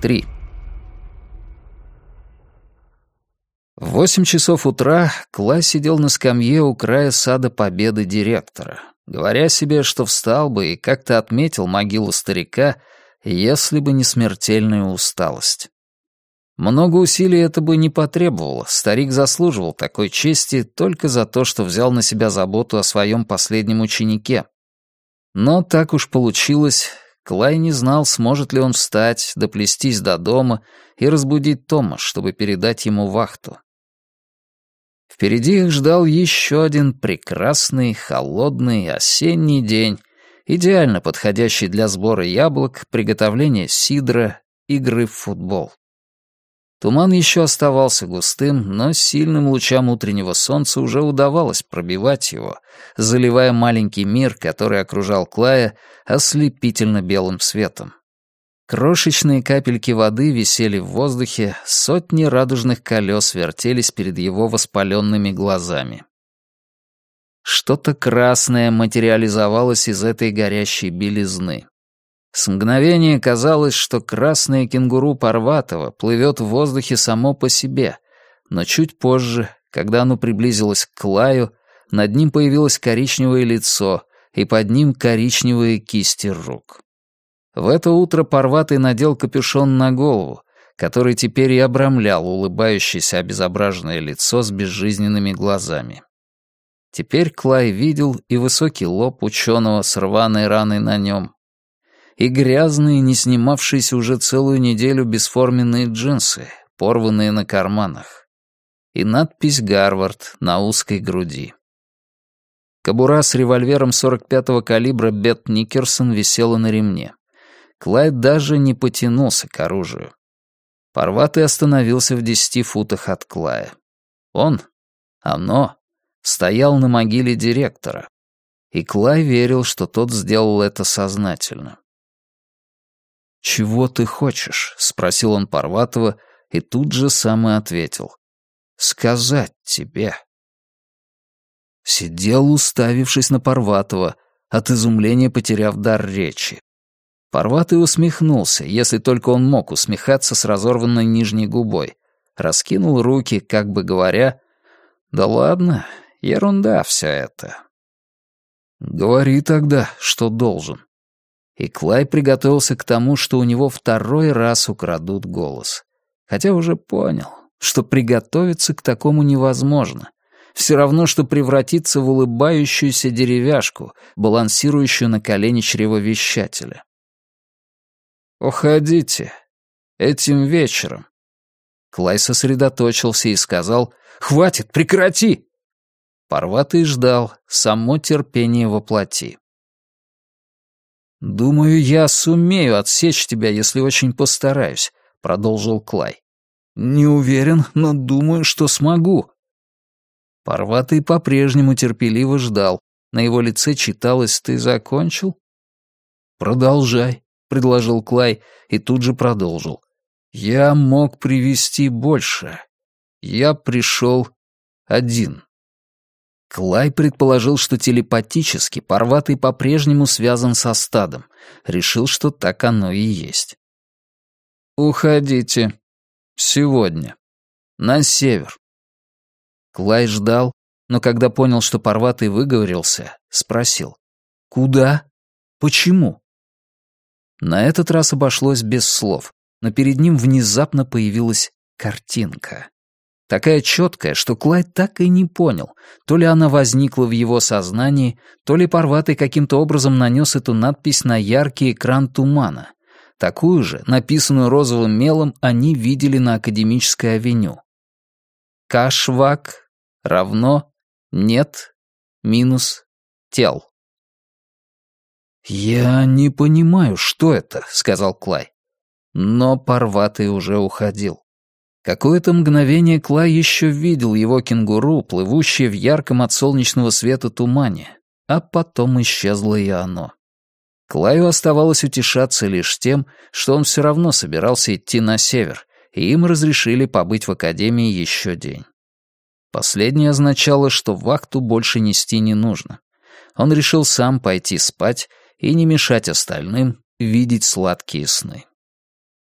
3. В восемь часов утра Клай сидел на скамье у края сада Победы директора, говоря себе, что встал бы и как-то отметил могилу старика, если бы не смертельная усталость. Много усилий это бы не потребовало, старик заслуживал такой чести только за то, что взял на себя заботу о своем последнем ученике. Но так уж получилось, Клай не знал, сможет ли он встать, доплестись до дома и разбудить Тома, чтобы передать ему вахту. Впереди их ждал еще один прекрасный, холодный осенний день, идеально подходящий для сбора яблок, приготовления сидра, игры в футбол. Туман еще оставался густым, но сильным лучам утреннего солнца уже удавалось пробивать его, заливая маленький мир, который окружал Клая, ослепительно белым светом. Крошечные капельки воды висели в воздухе, сотни радужных колес вертелись перед его воспаленными глазами. Что-то красное материализовалось из этой горящей белизны. С мгновения казалось, что красное кенгуру Парватова плывет в воздухе само по себе, но чуть позже, когда оно приблизилось к Клаю, над ним появилось коричневое лицо, и под ним коричневые кисти рук. В это утро Парватый надел капюшон на голову, который теперь и обрамлял улыбающееся обезображенное лицо с безжизненными глазами. Теперь Клай видел и высокий лоб ученого с рваной раной на нем, и грязные, не снимавшиеся уже целую неделю бесформенные джинсы, порванные на карманах, и надпись «Гарвард» на узкой груди. Кобура с револьвером 45-го калибра Бет Никерсон висела на ремне. Клайд даже не потянулся к оружию. Парватый остановился в десяти футах от Клая. Он, оно, стоял на могиле директора, и Клай верил, что тот сделал это сознательно. «Чего ты хочешь?» — спросил он Парватова, и тут же сам и ответил. «Сказать тебе». Сидел, уставившись на Парватова, от изумления потеряв дар речи. Парватый усмехнулся, если только он мог усмехаться с разорванной нижней губой. Раскинул руки, как бы говоря, «Да ладно, ерунда все это». «Говори тогда, что должен», и Клай приготовился к тому, что у него второй раз украдут голос. Хотя уже понял, что приготовиться к такому невозможно. Все равно, что превратиться в улыбающуюся деревяшку, балансирующую на колене чревовещателя. «Уходите. Этим вечером». Клай сосредоточился и сказал «Хватит, прекрати!» Парватый ждал, само терпение воплоти. «Думаю, я сумею отсечь тебя, если очень постараюсь», — продолжил Клай. «Не уверен, но думаю, что смогу». Парватый по-прежнему терпеливо ждал. На его лице читалось «Ты закончил?» «Продолжай», — предложил Клай и тут же продолжил. «Я мог привести больше. Я пришел один». Клай предположил, что телепатически Парватый по-прежнему связан со стадом. Решил, что так оно и есть. «Уходите. Сегодня. На север». Клай ждал, но когда понял, что Парватый выговорился, спросил. «Куда? Почему?» На этот раз обошлось без слов, но перед ним внезапно появилась картинка. Такая четкая, что Клайд так и не понял, то ли она возникла в его сознании, то ли Парватый каким-то образом нанес эту надпись на яркий экран тумана. Такую же, написанную розовым мелом, они видели на Академической авеню. Кашвак равно нет минус тел. «Я не понимаю, что это», — сказал Клай. Но Парватый уже уходил. Какое-то мгновение Клай еще видел его кенгуру, плывущее в ярком от солнечного света тумане, а потом исчезло и оно. Клаю оставалось утешаться лишь тем, что он все равно собирался идти на север, и им разрешили побыть в академии еще день. Последнее означало, что вахту больше нести не нужно. Он решил сам пойти спать и не мешать остальным видеть сладкие сны.